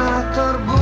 pernah terbuka.